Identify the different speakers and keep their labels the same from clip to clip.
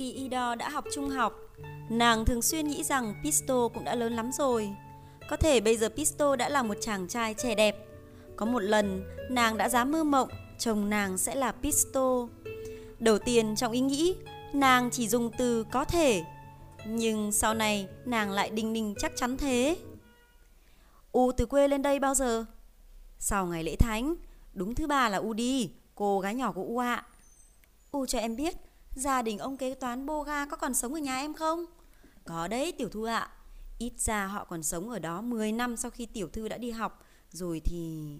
Speaker 1: khi Ido đã học trung học, nàng thường xuyên nghĩ rằng Pisto cũng đã lớn lắm rồi. Có thể bây giờ Pisto đã là một chàng trai trẻ đẹp. Có một lần, nàng đã dám mơ mộng chồng nàng sẽ là Pisto. Đầu tiên trong ý nghĩ, nàng chỉ dùng từ có thể, nhưng sau này nàng lại đinh ninh chắc chắn thế. U từ quê lên đây bao giờ? Sau ngày lễ thánh, đúng thứ ba là U đi, cô gái nhỏ của U ạ. U cho em biết, gia đình ông kế toán Boga có còn sống ở nhà em không? Có đấy tiểu thư ạ. Ít ra họ còn sống ở đó 10 năm sau khi tiểu thư đã đi học, rồi thì...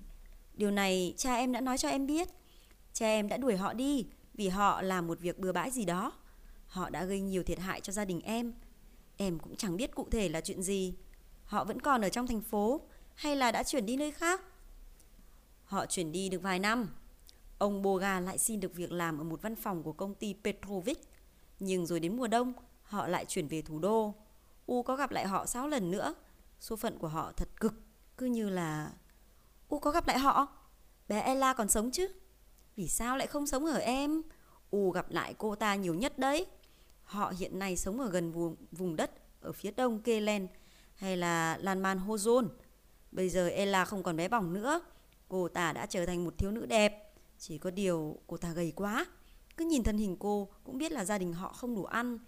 Speaker 1: Điều này cha em đã nói cho em biết. Cha em đã đuổi họ đi vì họ làm một việc bừa bãi gì đó. Họ đã gây nhiều thiệt hại cho gia đình em. Em cũng chẳng biết cụ thể là chuyện gì. Họ vẫn còn ở trong thành phố hay là đã chuyển đi nơi khác? Họ chuyển đi được vài năm. Ông Boga lại xin được việc làm ở một văn phòng của công ty Petrovic. Nhưng rồi đến mùa đông, họ lại chuyển về thủ đô. U có gặp lại họ 6 lần nữa. Số phận của họ thật cực, cứ như là... U có gặp lại họ? Bé Ella còn sống chứ? Vì sao lại không sống ở em? U gặp lại cô ta nhiều nhất đấy. Họ hiện nay sống ở gần vùng, vùng đất ở phía đông Kelen hay là Lanman Hozon. Bây giờ Ella không còn bé bỏng nữa. Cô ta đã trở thành một thiếu nữ đẹp. Chỉ có điều cô ta gầy quá. Cứ nhìn thân hình cô cũng biết là gia đình họ không đủ ăn.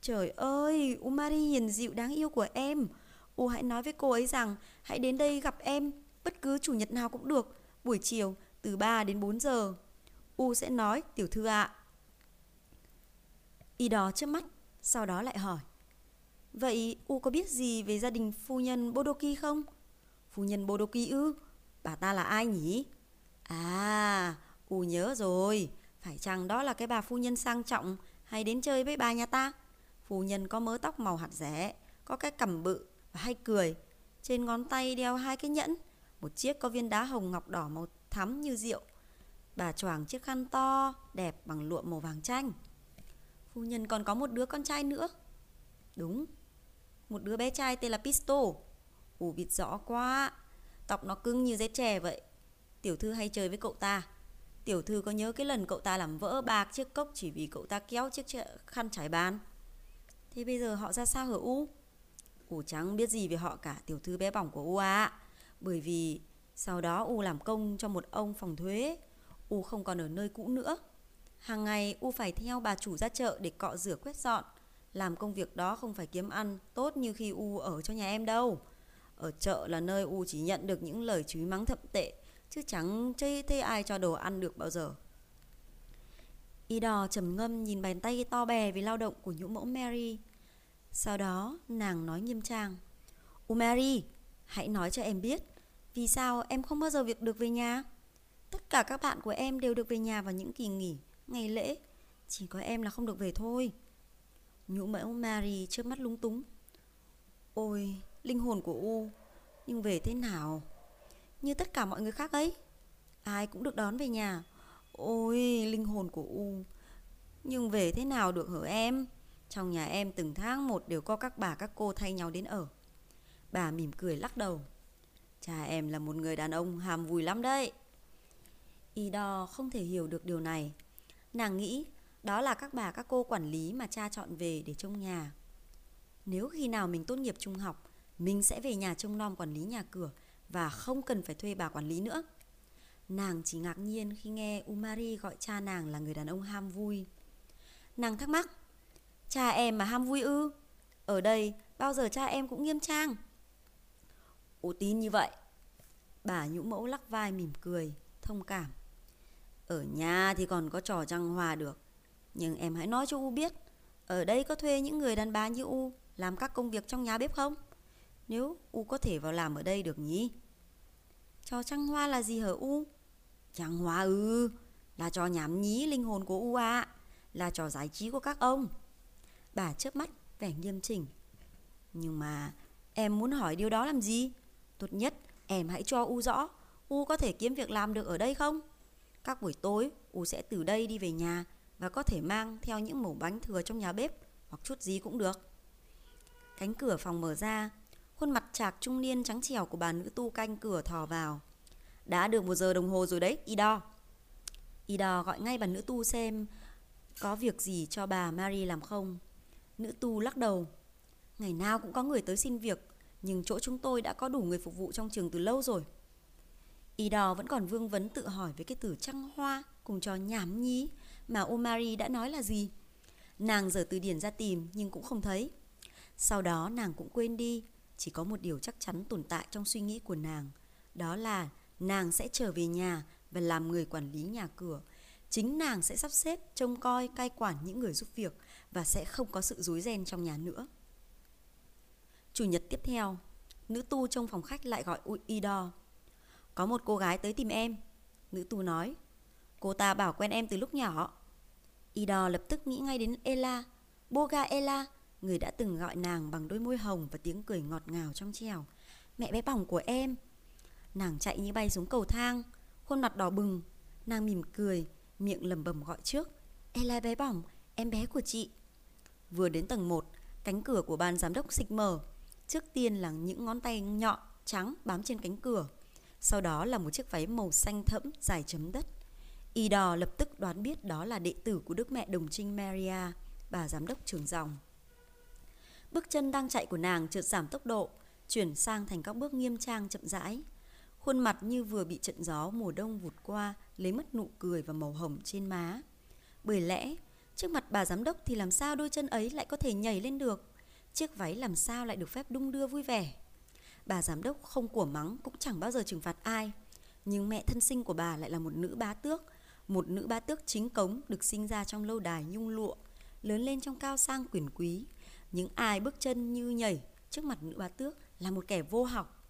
Speaker 1: Trời ơi, Umari hiền dịu đáng yêu của em. U hãy nói với cô ấy rằng hãy đến đây gặp em bất cứ chủ nhật nào cũng được. Buổi chiều từ 3 đến 4 giờ. U sẽ nói, tiểu thư ạ. À. Y đó trước mắt, sau đó lại hỏi. Vậy U có biết gì về gia đình phu nhân Bodoki không? Phu nhân Bodoki ư? Bà ta là ai nhỉ? À, U nhớ rồi. Phải chăng đó là cái bà phu nhân sang trọng hay đến chơi với bà nhà ta? Phu nhân có mớ tóc màu hạt rẻ, có cái cằm bự và hay cười. Trên ngón tay đeo hai cái nhẫn, một chiếc có viên đá hồng ngọc đỏ màu thắm như rượu. Bà choàng chiếc khăn to, đẹp bằng lụa màu vàng chanh. Phu nhân còn có một đứa con trai nữa. Đúng, một đứa bé trai tên là Pisto. Ủ bịt rõ quá, tóc nó cứng như dây chè vậy. Tiểu thư hay chơi với cậu ta. Tiểu thư có nhớ cái lần cậu ta làm vỡ bạc chiếc cốc chỉ vì cậu ta kéo chiếc khăn trải bàn? Thế bây giờ họ ra sao hả U? U chẳng biết gì về họ cả tiểu thư bé bỏng của U à. Bởi vì sau đó U làm công cho một ông phòng thuế. U không còn ở nơi cũ nữa. Hàng ngày U phải theo bà chủ ra chợ để cọ rửa quét dọn. Làm công việc đó không phải kiếm ăn tốt như khi U ở cho nhà em đâu. Ở chợ là nơi U chỉ nhận được những lời chửi mắng thậm tệ, chứ chẳng chê thấy ai cho đồ ăn được bao giờ. Y đò trầm ngâm nhìn bàn tay to bè vì lao động của nhũ mẫu Mary. Sau đó nàng nói nghiêm trang. U Mary, hãy nói cho em biết vì sao em không bao giờ việc được về nhà. Tất cả các bạn của em đều được về nhà vào những kỳ nghỉ, ngày lễ. Chỉ có em là không được về thôi. Nhũ mẫu Mary trước mắt lúng túng. Ôi, linh hồn của U, nhưng về thế nào? Như tất cả mọi người khác ấy. Ai cũng được đón về nhà. Ôi, linh hồn của U. Nhưng về thế nào được hở em? Trong nhà em từng tháng một đều có các bà các cô thay nhau đến ở. Bà mỉm cười lắc đầu. Cha em là một người đàn ông hàm vui lắm đấy. Y đo không thể hiểu được điều này. Nàng nghĩ đó là các bà các cô quản lý mà cha chọn về để trông nhà. Nếu khi nào mình tốt nghiệp trung học, mình sẽ về nhà trông nom quản lý nhà cửa và không cần phải thuê bà quản lý nữa. Nàng chỉ ngạc nhiên khi nghe Umari gọi cha nàng là người đàn ông ham vui. Nàng thắc mắc, cha em mà ham vui ư? Ở đây bao giờ cha em cũng nghiêm trang. Ồ tin như vậy. Bà nhũ mẫu lắc vai mỉm cười, thông cảm. Ở nhà thì còn có trò trăng hòa được. Nhưng em hãy nói cho U biết, ở đây có thuê những người đàn bà như U làm các công việc trong nhà bếp không? Nếu U có thể vào làm ở đây được nhỉ? Trò trăng hoa là gì hả U? Trăng hoa ư, là trò nhảm nhí linh hồn của U ạ, à. là trò giải trí của các ông. Bà chớp mắt vẻ nghiêm chỉnh. Nhưng mà em muốn hỏi điều đó làm gì? Tốt nhất em hãy cho U rõ U có thể kiếm việc làm được ở đây không? Các buổi tối U sẽ từ đây đi về nhà và có thể mang theo những mẩu bánh thừa trong nhà bếp hoặc chút gì cũng được. Cánh cửa phòng mở ra, khuôn mặt chạc trung niên trắng trẻo của bà nữ tu canh cửa thò vào. Đã được một giờ đồng hồ rồi đấy, Y đo. Y đo gọi ngay bà nữ tu xem Có việc gì cho bà Mary làm không? Nữ tu lắc đầu. Ngày nào cũng có người tới xin việc, nhưng chỗ chúng tôi đã có đủ người phục vụ trong trường từ lâu rồi. Y đò vẫn còn vương vấn tự hỏi với cái từ trăng hoa cùng cho nhảm nhí mà Omari đã nói là gì. Nàng dở từ điển ra tìm nhưng cũng không thấy. Sau đó nàng cũng quên đi, chỉ có một điều chắc chắn tồn tại trong suy nghĩ của nàng. Đó là nàng sẽ trở về nhà và làm người quản lý nhà cửa. Chính nàng sẽ sắp xếp, trông coi, cai quản những người giúp việc và sẽ không có sự rối ren trong nhà nữa. Chủ nhật tiếp theo, nữ tu trong phòng khách lại gọi Ido. Có một cô gái tới tìm em. Nữ tu nói, cô ta bảo quen em từ lúc nhỏ. Ido lập tức nghĩ ngay đến Ella, Boga Ella, người đã từng gọi nàng bằng đôi môi hồng và tiếng cười ngọt ngào trong trèo. Mẹ bé bỏng của em. Nàng chạy như bay xuống cầu thang, khuôn mặt đỏ bừng. Nàng mỉm cười, miệng lầm bầm gọi trước. Ella bé bỏng, em bé của chị. Vừa đến tầng 1, cánh cửa của ban giám đốc xịch mở. Trước tiên là những ngón tay nhọn, trắng bám trên cánh cửa. Sau đó là một chiếc váy màu xanh thẫm dài chấm đất. Y đò lập tức đoán biết đó là đệ tử của Đức Mẹ Đồng Trinh Maria, bà giám đốc trường dòng. Bước chân đang chạy của nàng chợt giảm tốc độ, chuyển sang thành các bước nghiêm trang chậm rãi. Khuôn mặt như vừa bị trận gió mùa đông vụt qua, lấy mất nụ cười và màu hồng trên má. Bởi lẽ, trước mặt bà giám đốc thì làm sao đôi chân ấy lại có thể nhảy lên được? Chiếc váy làm sao lại được phép đung đưa vui vẻ? Bà giám đốc không của mắng cũng chẳng bao giờ trừng phạt ai. Nhưng mẹ thân sinh của bà lại là một nữ bá tước, một nữ bá tước chính cống được sinh ra trong lâu đài nhung lụa, lớn lên trong cao sang quyền quý. Những ai bước chân như nhảy trước mặt nữ bá tước là một kẻ vô học.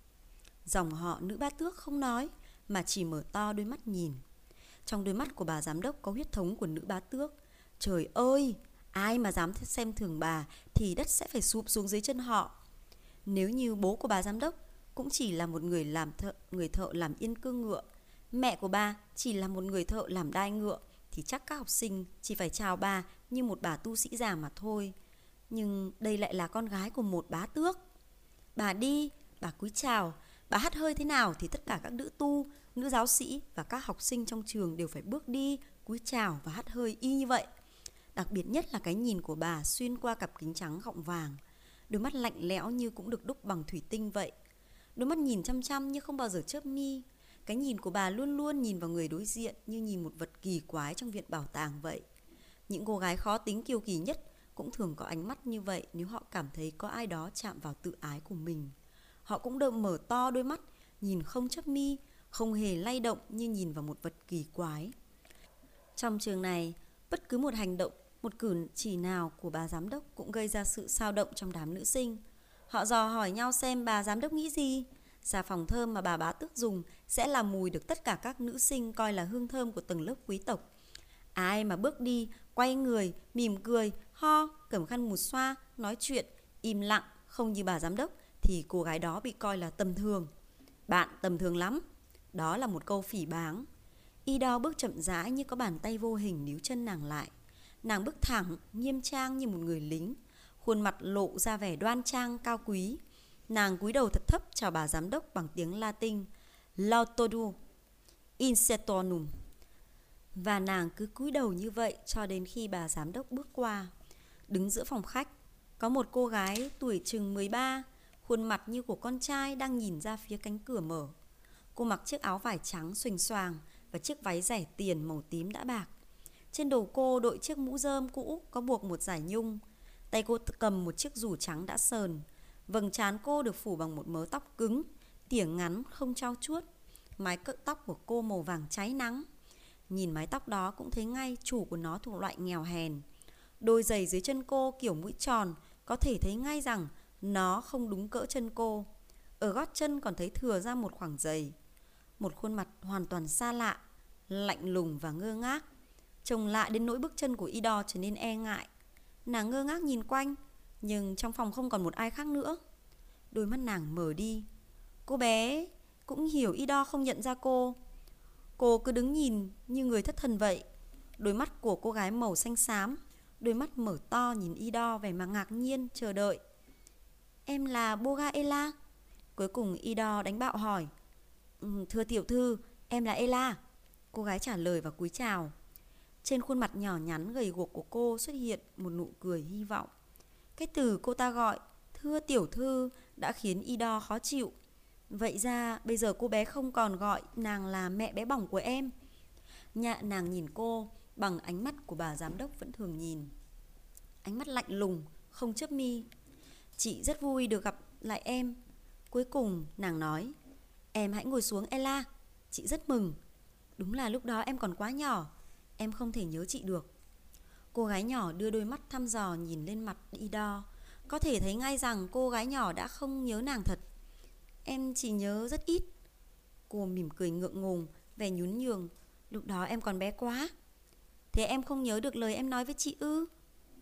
Speaker 1: Dòng họ nữ bá tước không nói, mà chỉ mở to đôi mắt nhìn. Trong đôi mắt của bà giám đốc có huyết thống của nữ bá tước. Trời ơi, ai mà dám xem thường bà thì đất sẽ phải sụp xuống dưới chân họ. Nếu như bố của bà giám đốc cũng chỉ là một người làm thợ, người thợ làm yên cương ngựa, mẹ của bà chỉ là một người thợ làm đai ngựa thì chắc các học sinh chỉ phải chào bà như một bà tu sĩ già mà thôi. Nhưng đây lại là con gái của một bá tước. Bà đi, bà cúi chào, bà hát hơi thế nào thì tất cả các nữ tu, nữ giáo sĩ và các học sinh trong trường đều phải bước đi, cúi chào và hát hơi y như vậy. Đặc biệt nhất là cái nhìn của bà xuyên qua cặp kính trắng gọng vàng. Đôi mắt lạnh lẽo như cũng được đúc bằng thủy tinh vậy. Đôi mắt nhìn chăm chăm nhưng không bao giờ chớp mi. Cái nhìn của bà luôn luôn nhìn vào người đối diện như nhìn một vật kỳ quái trong viện bảo tàng vậy. Những cô gái khó tính kiêu kỳ nhất cũng thường có ánh mắt như vậy nếu họ cảm thấy có ai đó chạm vào tự ái của mình. Họ cũng đều mở to đôi mắt, nhìn không chấp mi, không hề lay động như nhìn vào một vật kỳ quái. Trong trường này, bất cứ một hành động, một cử chỉ nào của bà giám đốc cũng gây ra sự sao động trong đám nữ sinh. Họ dò hỏi nhau xem bà giám đốc nghĩ gì. Xà phòng thơm mà bà bá tước dùng sẽ làm mùi được tất cả các nữ sinh coi là hương thơm của tầng lớp quý tộc. Ai mà bước đi, quay người, mỉm cười, ho, cầm khăn mùi xoa, nói chuyện, im lặng, không như bà giám đốc thì cô gái đó bị coi là tầm thường. Bạn tầm thường lắm. Đó là một câu phỉ báng. Y đo bước chậm rãi như có bàn tay vô hình níu chân nàng lại. Nàng bước thẳng, nghiêm trang như một người lính. Khuôn mặt lộ ra vẻ đoan trang, cao quý. Nàng cúi đầu thật thấp chào bà giám đốc bằng tiếng Latin. Lautodu insetonum. Và nàng cứ cúi đầu như vậy cho đến khi bà giám đốc bước qua. Đứng giữa phòng khách, có một cô gái tuổi chừng 13, khuôn mặt như của con trai đang nhìn ra phía cánh cửa mở. Cô mặc chiếc áo vải trắng xuềnh xoàng và chiếc váy rẻ tiền màu tím đã bạc. Trên đầu cô đội chiếc mũ rơm cũ có buộc một dải nhung. Tay cô cầm một chiếc rủ trắng đã sờn. Vầng trán cô được phủ bằng một mớ tóc cứng, tỉa ngắn không trao chuốt. Mái cỡ tóc của cô màu vàng cháy nắng. Nhìn mái tóc đó cũng thấy ngay chủ của nó thuộc loại nghèo hèn. Đôi giày dưới chân cô kiểu mũi tròn, có thể thấy ngay rằng nó không đúng cỡ chân cô. Ở gót chân còn thấy thừa ra một khoảng giày. Một khuôn mặt hoàn toàn xa lạ, lạnh lùng và ngơ ngác. Trông lạ đến nỗi bước chân của Ido trở nên e ngại. Nàng ngơ ngác nhìn quanh, nhưng trong phòng không còn một ai khác nữa. Đôi mắt nàng mở đi. Cô bé cũng hiểu Ido không nhận ra cô. Cô cứ đứng nhìn như người thất thần vậy. Đôi mắt của cô gái màu xanh xám, đôi mắt mở to nhìn Ido vẻ mặt ngạc nhiên, chờ đợi. Em là Boga Ela. Cuối cùng Ido đánh bạo hỏi. Ừ, thưa tiểu thư, em là Ela. Cô gái trả lời và cúi chào. Trên khuôn mặt nhỏ nhắn gầy guộc của cô xuất hiện một nụ cười hy vọng. Cái từ cô ta gọi, thưa tiểu thư, đã khiến Ido khó chịu. Vậy ra bây giờ cô bé không còn gọi nàng là mẹ bé bỏng của em. Nhạ nàng nhìn cô bằng ánh mắt của bà giám đốc vẫn thường nhìn. Ánh mắt lạnh lùng, không chớp mi. Chị rất vui được gặp lại em. Cuối cùng nàng nói, em hãy ngồi xuống Ella, chị rất mừng. Đúng là lúc đó em còn quá nhỏ, em không thể nhớ chị được. Cô gái nhỏ đưa đôi mắt thăm dò nhìn lên mặt Ido. Có thể thấy ngay rằng cô gái nhỏ đã không nhớ nàng thật. Em chỉ nhớ rất ít. Cô mỉm cười ngượng ngùng, vẻ nhún nhường. Lúc đó em còn bé quá. Thế em không nhớ được lời em nói với chị ư?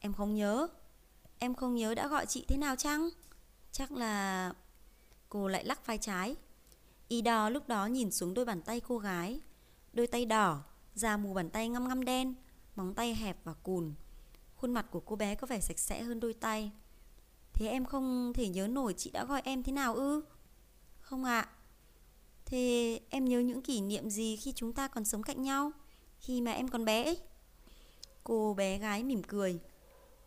Speaker 1: Em không nhớ. Em không nhớ đã gọi chị thế nào chăng? Chắc là... Cô lại lắc vai trái. Y đò lúc đó nhìn xuống đôi bàn tay cô gái. Đôi tay đỏ, da mù bàn tay ngăm ngăm đen, móng tay hẹp và cùn. Khuôn mặt của cô bé có vẻ sạch sẽ hơn đôi tay. Thế em không thể nhớ nổi chị đã gọi em thế nào ư? Không ạ. À. Thế em nhớ những kỷ niệm gì khi chúng ta còn sống cạnh nhau? Khi mà em còn bé ấy? Cô bé gái mỉm cười.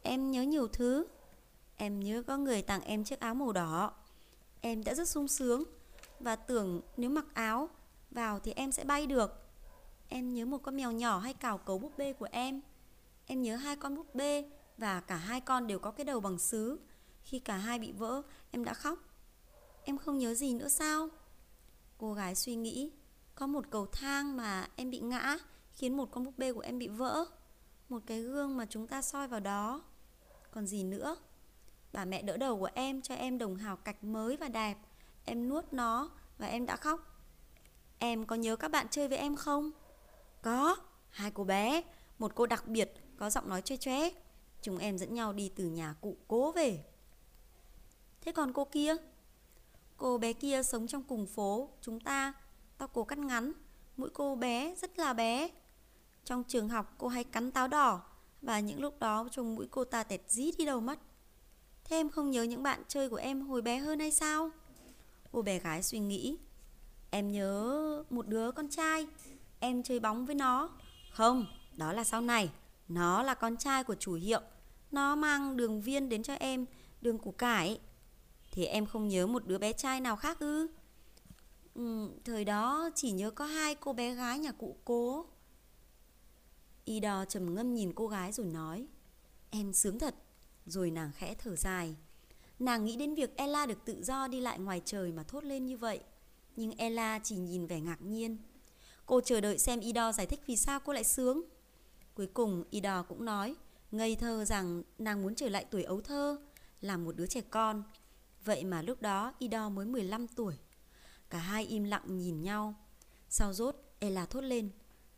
Speaker 1: Em nhớ nhiều thứ. Em nhớ có người tặng em chiếc áo màu đỏ. Em đã rất sung sướng và tưởng nếu mặc áo vào thì em sẽ bay được. Em nhớ một con mèo nhỏ hay cào cấu búp bê của em. Em nhớ hai con búp bê và cả hai con đều có cái đầu bằng sứ. Khi cả hai bị vỡ, em đã khóc. Em không nhớ gì nữa sao? Cô gái suy nghĩ, có một cầu thang mà em bị ngã khiến một con búp bê của em bị vỡ. Một cái gương mà chúng ta soi vào đó. Còn gì nữa? Bà mẹ đỡ đầu của em cho em đồng hào cạch mới và đẹp. Em nuốt nó và em đã khóc. Em có nhớ các bạn chơi với em không? Có, hai cô bé, một cô đặc biệt có giọng nói choe choe. Chúng em dẫn nhau đi từ nhà cụ cố về. Thế còn cô kia? Cô bé kia sống trong cùng phố chúng ta, tóc cô cắt ngắn, mũi cô bé rất là bé. Trong trường học cô hay cắn táo đỏ và những lúc đó trông mũi cô ta tẹt dí đi đâu mất. Thế em không nhớ những bạn chơi của em hồi bé hơn hay sao? Cô bé gái suy nghĩ. Em nhớ một đứa con trai, em chơi bóng với nó. Không, đó là sau này. Nó là con trai của chủ hiệu. Nó mang đường viên đến cho em, đường củ cải. Thì em không nhớ một đứa bé trai nào khác ư? Ừ, thời đó chỉ nhớ có hai cô bé gái nhà cụ cố. Y đo trầm ngâm nhìn cô gái rồi nói, Em sướng thật. Rồi nàng khẽ thở dài. Nàng nghĩ đến việc Ella được tự do đi lại ngoài trời mà thốt lên như vậy, Nhưng Ella chỉ nhìn vẻ ngạc nhiên. Cô chờ đợi xem Ido giải thích vì sao cô lại sướng. Cuối cùng Ido cũng nói, Ngây thơ rằng nàng muốn trở lại tuổi ấu thơ, Là một đứa trẻ con. Vậy mà lúc đó Ido mới 15 tuổi. Cả hai im lặng nhìn nhau. Sau rốt, Ella thốt lên,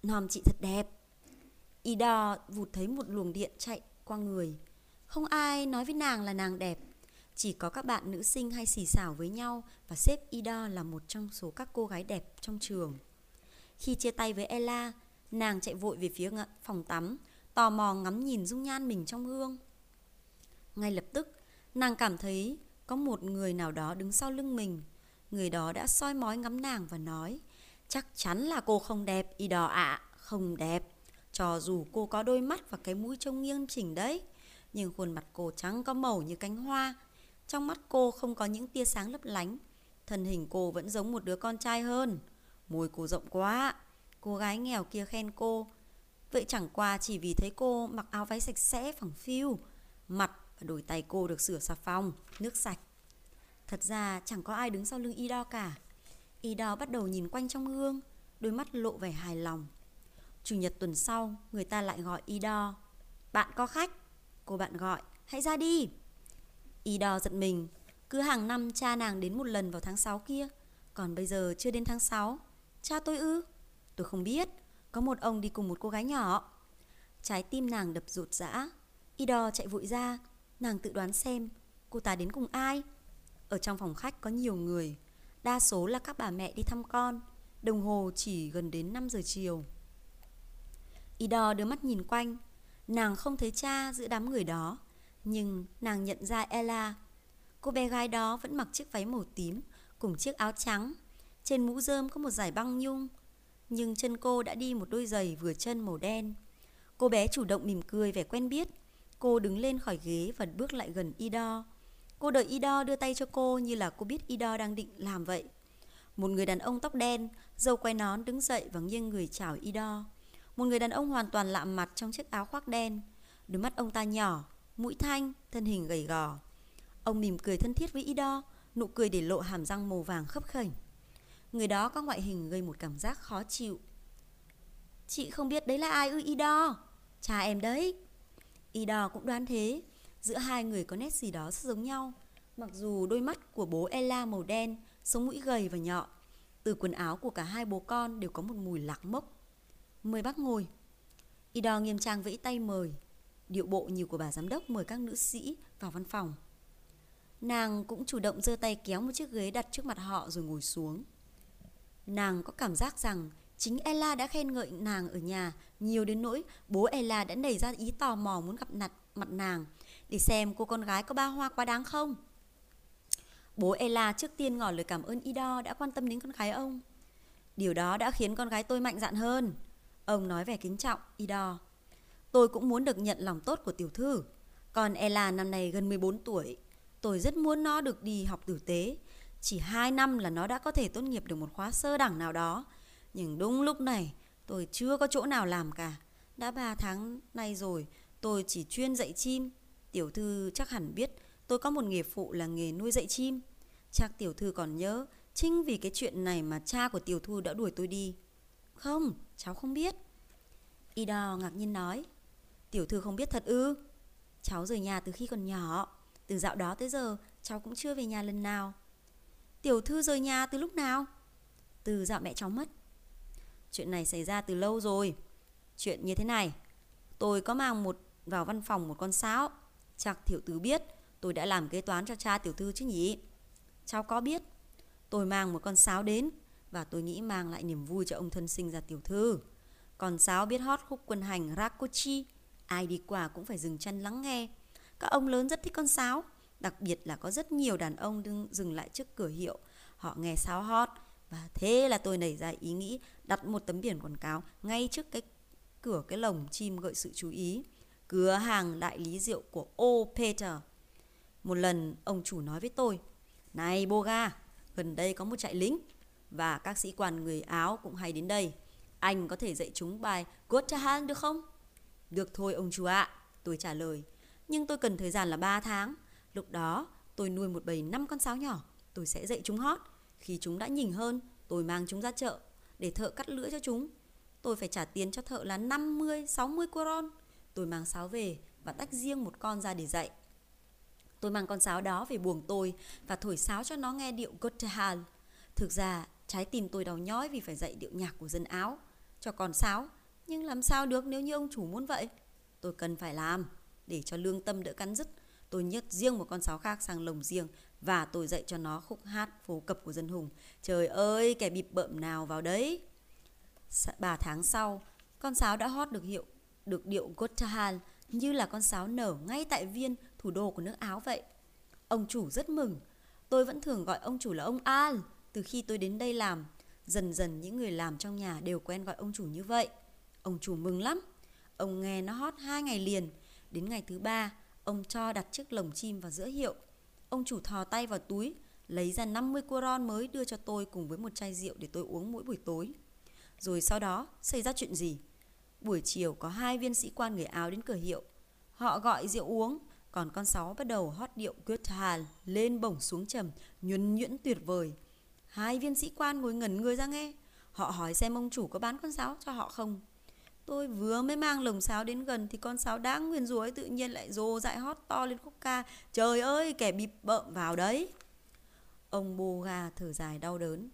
Speaker 1: Nòm chị thật đẹp. Ida vụt thấy một luồng điện chạy qua người. Không ai nói với nàng là nàng đẹp. Chỉ có các bạn nữ sinh hay xì xào với nhau và xếp Ida là một trong số các cô gái đẹp trong trường. Khi chia tay với Ella, nàng chạy vội về phía phòng tắm, tò mò ngắm nhìn dung nhan mình trong gương. Ngay lập tức, nàng cảm thấy có một người nào đó đứng sau lưng mình. Người đó đã soi mói ngắm nàng và nói Chắc chắn là cô không đẹp, Ida ạ, không đẹp. Cho dù cô có đôi mắt và cái mũi trông nghiêng chỉnh đấy Nhưng khuôn mặt cô trắng có màu như cánh hoa. Trong mắt cô không có những tia sáng lấp lánh Thân hình cô vẫn giống một đứa con trai hơn. Môi cô rộng quá Cô gái nghèo kia khen cô. Vậy chẳng qua chỉ vì thấy cô mặc áo váy sạch sẽ phẳng phiu Mặt và đôi tay cô được sửa xà phòng, nước sạch. Thật ra chẳng có ai đứng sau lưng Y Đo cả. Y Đo bắt đầu nhìn quanh trong gương Đôi mắt lộ vẻ hài lòng. Chủ nhật tuần sau, người ta lại gọi y đo. Bạn có khách. Cô bạn gọi, hãy ra đi. Y đo giật mình. Cứ hàng năm cha nàng đến một lần vào tháng 6 kia. Còn bây giờ chưa đến tháng 6. Cha tôi ư? Tôi không biết. Có một ông đi cùng một cô gái nhỏ. Trái tim nàng đập rụt rã. Y đo chạy vội ra. Nàng tự đoán xem cô ta đến cùng ai. Ở trong phòng khách có nhiều người. Đa số là các bà mẹ đi thăm con. Đồng hồ chỉ gần đến 5 giờ chiều. Idor đưa mắt nhìn quanh. Nàng không thấy cha giữa đám người đó. Nhưng nàng nhận ra Ella. Cô bé gái đó vẫn mặc chiếc váy màu tím cùng chiếc áo trắng. Trên mũ rơm có một dải băng nhung. Nhưng chân cô đã đi một đôi giày vừa chân màu đen. Cô bé chủ động mỉm cười vẻ quen biết. Cô đứng lên khỏi ghế và bước lại gần Ido. Cô đợi Ido đưa tay cho cô như là cô biết Ido đang định làm vậy. Một người đàn ông tóc đen, dâu quay nón đứng dậy và nghiêng người chào Ido. Một người đàn ông hoàn toàn lạ mặt trong chiếc áo khoác đen. Đôi mắt ông ta nhỏ, mũi thanh, thân hình gầy gò. Ông mỉm cười thân thiết với Ido, nụ cười để lộ hàm răng màu vàng khấp khểnh. Người đó có ngoại hình gây một cảm giác khó chịu. Chị không biết đấy là ai ư Ido? Cha em đấy. Ido cũng đoán thế. Giữa hai người có nét gì đó rất giống nhau. Mặc dù đôi mắt của bố Ella màu đen, sống mũi gầy và nhọn. Từ quần áo của cả hai bố con đều có một mùi lạc mốc. Mời bác ngồi. Ido nghiêm trang vẫy tay mời. Điệu bộ như của bà giám đốc mời các nữ sĩ vào văn phòng. Nàng cũng chủ động giơ tay kéo một chiếc ghế đặt trước mặt họ rồi ngồi xuống. Nàng có cảm giác rằng chính Ella đã khen ngợi nàng ở nhà nhiều đến nỗi bố Ella đã nảy ra ý tò mò muốn gặp mặt, mặt nàng để xem cô con gái có ba hoa quá đáng không. Bố Ella trước tiên ngỏ lời cảm ơn Ido đã quan tâm đến con gái ông. Điều đó đã khiến con gái tôi mạnh dạn hơn. Ông nói vẻ kính trọng, Ido. Tôi cũng muốn được nhận lòng tốt của tiểu thư. Còn Ella năm nay gần 14 tuổi. Tôi rất muốn nó được đi học tử tế. Chỉ 2 năm là nó đã có thể tốt nghiệp được một khóa sơ đẳng nào đó. Nhưng đúng lúc này, tôi chưa có chỗ nào làm cả. Đã 3 tháng nay rồi, tôi chỉ chuyên dạy chim. Tiểu thư chắc hẳn biết tôi có một nghề phụ là nghề nuôi dạy chim. Chắc tiểu thư còn nhớ, chính vì cái chuyện này mà cha của tiểu thư đã đuổi tôi đi. Không, cháu không biết. y Ida ngạc nhiên nói. Tiểu thư không biết thật ư? Cháu rời nhà từ khi còn nhỏ. Từ dạo đó tới giờ, cháu cũng chưa về nhà lần nào. Tiểu thư rời nhà từ lúc nào? Từ dạo mẹ cháu mất. Chuyện này xảy ra từ lâu rồi. Chuyện như thế này. Tôi có mang một vào văn phòng một con sáo. Chắc tiểu tứ biết tôi đã làm kế toán cho cha tiểu thư chứ nhỉ? Cháu có biết. Tôi mang một con sáo đến và tôi nghĩ mang lại niềm vui cho ông thân sinh ra tiểu thư. còn sáo biết hót khúc quân hành Rakochi. Ai đi qua cũng phải dừng chân lắng nghe. Các ông lớn rất thích con sáo. Đặc biệt là có rất nhiều đàn ông đứng dừng lại trước cửa hiệu. Họ nghe sáo hót. Và thế là tôi nảy ra ý nghĩ đặt một tấm biển quảng cáo ngay trước cái cửa cái lồng chim gợi sự chú ý. Cửa hàng đại lý rượu của O. Peter. Một lần ông chủ nói với tôi Này Boga, gần đây có một trại lính và các sĩ quan người Áo cũng hay đến đây. Anh có thể dạy chúng bài Gottahan được không? Được thôi ông chủ ạ Tôi trả lời. Nhưng tôi cần thời gian là 3 tháng. Lúc đó tôi nuôi một bầy 5 con sáo nhỏ. Tôi sẽ dạy chúng hót. Khi chúng đã nhỉnh hơn Tôi mang chúng ra chợ Để thợ cắt lưỡi cho chúng. Tôi phải trả tiền cho thợ là 50, 60 coron Tôi mang sáo về và tách riêng một con ra để dạy. Tôi mang con sáo đó về buồng tôi và thổi sáo cho nó nghe điệu Gottehal. Thực ra, trái tim tôi đau nhói vì phải dạy điệu nhạc của dân Áo cho con sáo. Nhưng làm sao được nếu như ông chủ muốn vậy? Tôi cần phải làm để cho lương tâm đỡ cắn dứt. Tôi nhấc riêng một con sáo khác sang lồng riêng và tôi dạy cho nó khúc hát phổ cập của dân hùng. Trời ơi, kẻ bịp bợm nào vào đấy. Ba tháng sau, con sáo đã hót được hiệu được điệu Gottehal như là con sáo nở ngay tại viên thủ đô của nước Áo vậy. Ông chủ rất mừng. Tôi vẫn thường gọi ông chủ là ông Al từ khi tôi đến đây làm. Dần dần những người làm trong nhà đều quen gọi ông chủ như vậy. Ông chủ mừng lắm. Ông nghe nó hót hai ngày liền. Đến ngày thứ ba, ông cho đặt chiếc lồng chim vào giữa hiệu. Ông chủ thò tay vào túi, lấy ra 50 coron mới đưa cho tôi cùng với một chai rượu để tôi uống mỗi buổi tối. Rồi sau đó, xảy ra chuyện gì? Buổi chiều có hai viên sĩ quan người Áo đến cửa hiệu. Họ gọi rượu uống, còn con sáo bắt đầu hót điệu Goethal lên bổng xuống trầm, nhuần nhuyễn tuyệt vời. Hai viên sĩ quan ngồi ngẩn người ra nghe. Họ hỏi xem ông chủ có bán con sáo cho họ không. Tôi vừa mới mang lồng sáo đến gần thì con sáo đáng nguyên rủa tự nhiên lại rồ dại hót to lên khúc ca. Trời ơi, kẻ bịp bợm vào đấy. Ông bô gà thở dài đau đớn.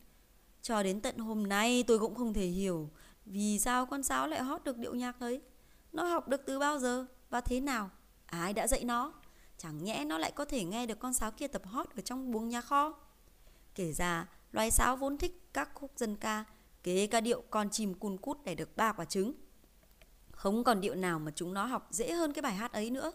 Speaker 1: Cho đến tận hôm nay tôi cũng không thể hiểu vì sao con sáo lại hót được điệu nhạc ấy. Nó học được từ bao giờ và thế nào? Ai đã dạy nó? Chẳng nhẽ nó lại có thể nghe được con sáo kia tập hót ở trong buồng nhà kho? Kể ra, loài sáo vốn thích các khúc dân ca, kể cả điệu con chim cun cút để được ba quả trứng. Không còn điệu nào mà chúng nó học dễ hơn cái bài hát ấy nữa.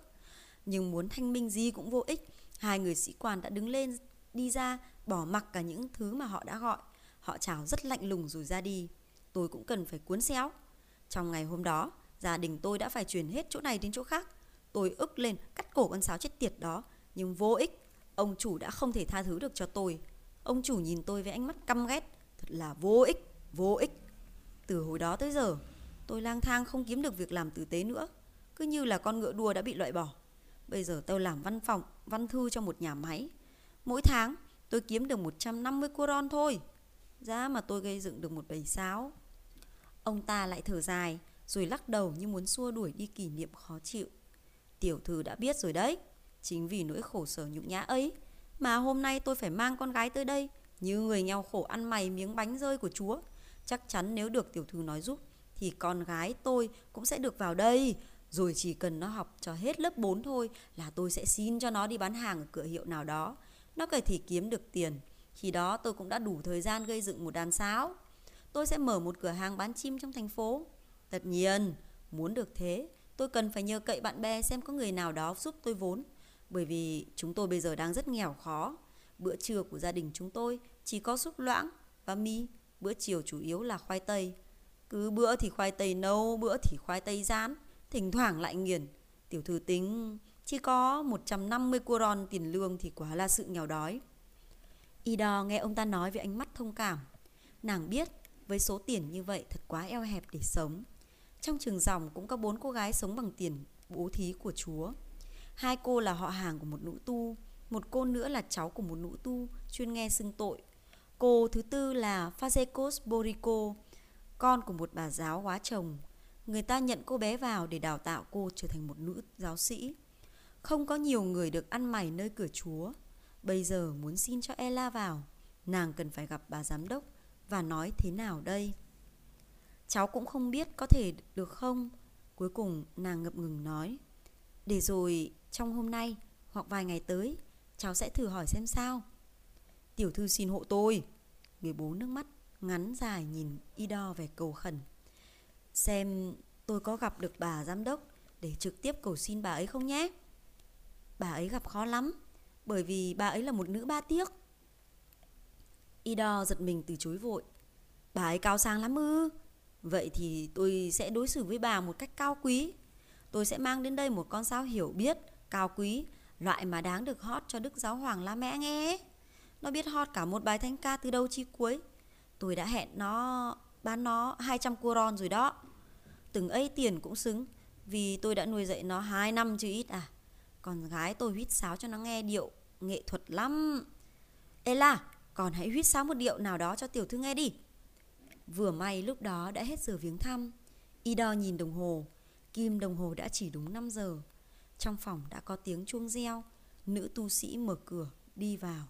Speaker 1: Nhưng muốn thanh minh gì cũng vô ích, hai người sĩ quan đã đứng lên đi ra, bỏ mặc cả những thứ mà họ đã gọi. Họ chào rất lạnh lùng rồi ra đi. Tôi cũng cần phải cuốn xéo. Trong ngày hôm đó, Gia đình tôi đã phải chuyển hết chỗ này đến chỗ khác. Tôi ức lên cắt cổ con sáo chết tiệt đó, nhưng vô ích. Ông chủ đã không thể tha thứ được cho tôi. Ông chủ nhìn tôi với ánh mắt căm ghét, thật là vô ích, vô ích. Từ hồi đó tới giờ, tôi lang thang không kiếm được việc làm tử tế nữa, cứ như là con ngựa đua đã bị loại bỏ. Bây giờ tôi làm văn phòng, văn thư cho một nhà máy. Mỗi tháng tôi kiếm được 150 coron thôi. Giá mà tôi gây dựng được một bầy sáo. Ông ta lại thở dài, rồi lắc đầu như muốn xua đuổi đi kỷ niệm khó chịu. Tiểu thư đã biết rồi đấy. Chính vì nỗi khổ sở nhục nhã ấy mà hôm nay tôi phải mang con gái tới đây như người nghèo khổ ăn mày miếng bánh rơi của Chúa. Chắc chắn nếu được tiểu thư nói giúp thì con gái tôi cũng sẽ được vào đây. Rồi chỉ cần nó học cho hết lớp 4 thôi là tôi sẽ xin cho nó đi bán hàng ở cửa hiệu nào đó. Nó có thể kiếm được tiền. Khi đó tôi cũng đã đủ thời gian gây dựng một đàn sáo. Tôi sẽ mở một cửa hàng bán chim trong thành phố. Tất nhiên, muốn được thế, tôi cần phải nhờ cậy bạn bè xem có người nào đó giúp tôi vốn. Bởi vì chúng tôi bây giờ đang rất nghèo khó. Bữa trưa của gia đình chúng tôi chỉ có súp loãng và mì. Bữa chiều chủ yếu là khoai tây. Cứ bữa thì khoai tây nâu, bữa thì khoai tây rán. Thỉnh thoảng lại nghiền. Tiểu thư tính chỉ có 150 ron tiền lương thì quá là sự nghèo đói. Ida nghe ông ta nói với ánh mắt thông cảm. Nàng biết với số tiền như vậy thật quá eo hẹp để sống. Trong trường dòng cũng có bốn cô gái sống bằng tiền bố thí của Chúa. Hai cô là họ hàng của một nữ tu, một cô nữa là cháu của một nữ tu chuyên nghe xưng tội. Cô thứ tư là Fazekos Borico, con của một bà giáo hóa chồng. Người ta nhận cô bé vào để đào tạo cô trở thành một nữ giáo sĩ. Không có nhiều người được ăn mày nơi cửa chúa. Bây giờ muốn xin cho Ella vào, nàng cần phải gặp bà giám đốc và nói thế nào đây? Cháu cũng không biết có thể được không? Cuối cùng nàng ngập ngừng nói. Để rồi trong hôm nay hoặc vài ngày tới, cháu sẽ thử hỏi xem sao. Tiểu thư xin hộ tôi. Người bố nước mắt ngắn dài nhìn y đo về cầu khẩn. Xem tôi có gặp được bà giám đốc để trực tiếp cầu xin bà ấy không nhé. Bà ấy gặp khó lắm, bởi vì bà ấy là một nữ ba tiếc. Y đo giật mình từ chối vội. Bà ấy cao sang lắm ư? Vậy thì tôi sẽ đối xử với bà một cách cao quý. Tôi sẽ mang đến đây một con sao hiểu biết, cao quý, loại mà đáng được hót cho Đức Giáo Hoàng La Mẹ nghe. Nó biết hót cả một bài thánh ca từ đầu chi cuối. Tôi đã hẹn nó bán nó 200 coron rồi đó. Từng ấy tiền cũng xứng, vì tôi đã nuôi dạy nó 2 năm chứ ít à. Con gái tôi huýt sáo cho nó nghe điệu nghệ thuật lắm. Ê là, còn hãy huýt sáo một điệu nào đó cho tiểu thư nghe đi. Vừa may lúc đó đã hết giờ viếng thăm. Ido nhìn đồng hồ, kim đồng hồ đã chỉ đúng 5 giờ. Trong phòng đã có tiếng chuông reo, nữ tu sĩ mở cửa đi vào.